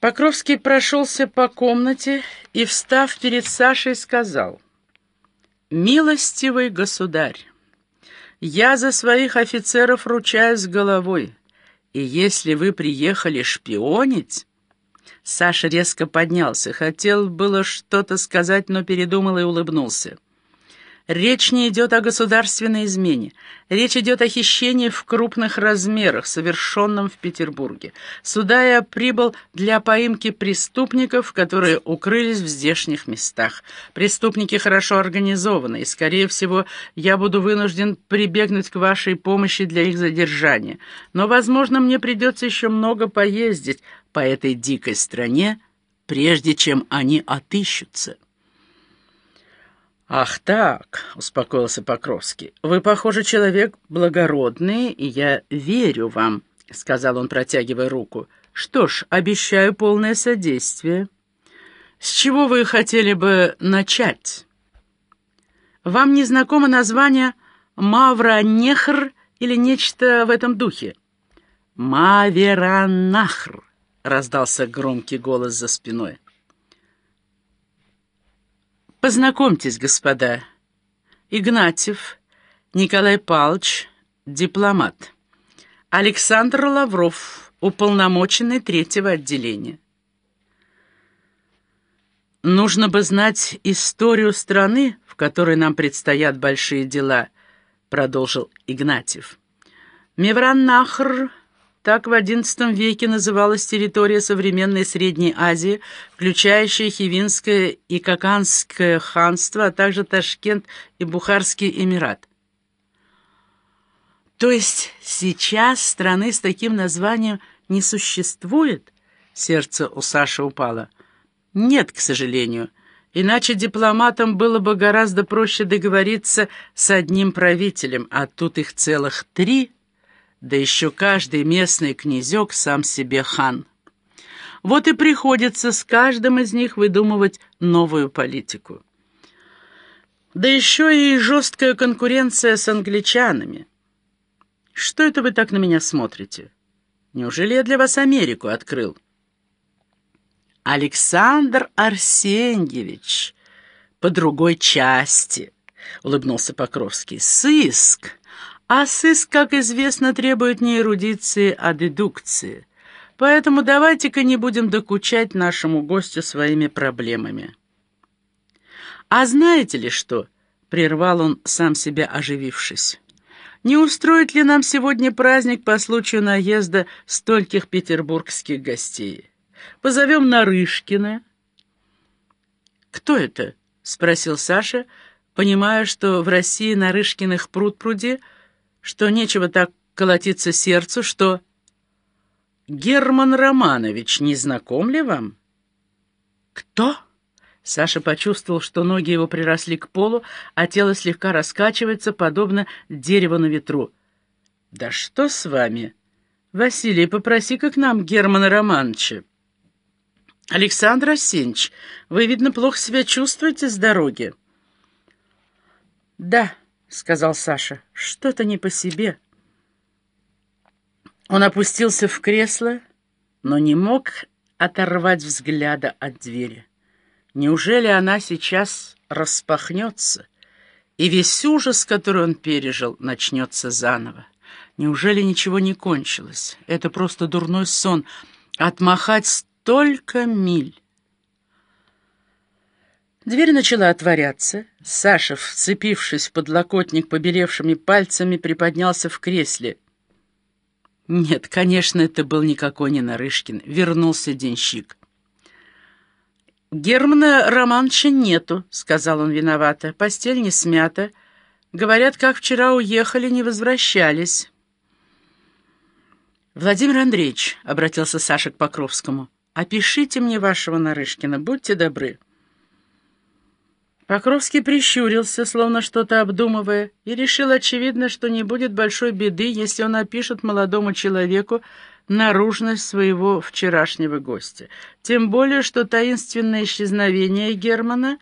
Покровский прошелся по комнате и, встав перед Сашей, сказал, «Милостивый государь, я за своих офицеров ручаюсь головой, и если вы приехали шпионить...» Саша резко поднялся, хотел было что-то сказать, но передумал и улыбнулся. Речь не идет о государственной измене. Речь идет о хищении в крупных размерах, совершенном в Петербурге. Сюда я прибыл для поимки преступников, которые укрылись в здешних местах. Преступники хорошо организованы, и, скорее всего, я буду вынужден прибегнуть к вашей помощи для их задержания. Но, возможно, мне придется еще много поездить по этой дикой стране, прежде чем они отыщутся. «Ах так», — успокоился Покровский, — «вы, похоже, человек благородный, и я верю вам», — сказал он, протягивая руку. «Что ж, обещаю полное содействие. С чего вы хотели бы начать? Вам не знакомо название Мавранехр или нечто в этом духе?» «Маверанахр», — раздался громкий голос за спиной. Познакомьтесь, господа. Игнатьев Николай Павлович, дипломат. Александр Лавров, уполномоченный третьего отделения. Нужно бы знать историю страны, в которой нам предстоят большие дела, продолжил Игнатьев. Мевраннахр так в XI веке называлась территория современной Средней Азии, включающая Хивинское и Каканское ханство, а также Ташкент и Бухарский Эмират. То есть сейчас страны с таким названием не существует? Сердце у Саши упало. Нет, к сожалению. Иначе дипломатам было бы гораздо проще договориться с одним правителем, а тут их целых три – да еще каждый местный князек сам себе хан. Вот и приходится с каждым из них выдумывать новую политику. Да еще и жесткая конкуренция с англичанами. Что это вы так на меня смотрите? Неужели я для вас Америку открыл? Александр Арсеньевич, по другой части, улыбнулся Покровский. Сыск а сыск, как известно, требует не эрудиции, а дедукции. Поэтому давайте-ка не будем докучать нашему гостю своими проблемами. «А знаете ли что?» — прервал он, сам себя оживившись. «Не устроит ли нам сегодня праздник по случаю наезда стольких петербургских гостей? Позовем Нарышкина». «Кто это?» — спросил Саша, понимая, что в России Нарышкиных пруд-пруди — что нечего так колотиться сердцу, что... Герман Романович, не знаком ли вам? Кто? Саша почувствовал, что ноги его приросли к полу, а тело слегка раскачивается, подобно дереву на ветру. «Да что с вами? Василий, попроси-ка к нам Германа Романовича». «Александр Осенч, вы, видно, плохо себя чувствуете с дороги?» «Да», — сказал Саша. «Что-то не по себе». Он опустился в кресло, но не мог оторвать взгляда от двери. Неужели она сейчас распахнется, и весь ужас, который он пережил, начнется заново? Неужели ничего не кончилось? Это просто дурной сон. Отмахать столько миль. Дверь начала отворяться. Саша, вцепившись в подлокотник побелевшими пальцами, приподнялся в кресле. Нет, конечно, это был никакой не Нарышкин. Вернулся денщик. «Германа Романовича нету», — сказал он виновато. «Постель не смята. Говорят, как вчера уехали, не возвращались». «Владимир Андреевич», — обратился Саша к Покровскому, — «опишите мне вашего Нарышкина, будьте добры». Покровский прищурился, словно что-то обдумывая, и решил, очевидно, что не будет большой беды, если он опишет молодому человеку наружность своего вчерашнего гостя. Тем более, что таинственное исчезновение Германа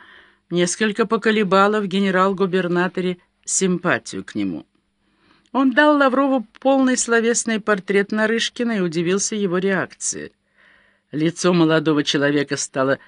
несколько поколебало в генерал-губернаторе симпатию к нему. Он дал Лаврову полный словесный портрет Нарышкина и удивился его реакции. Лицо молодого человека стало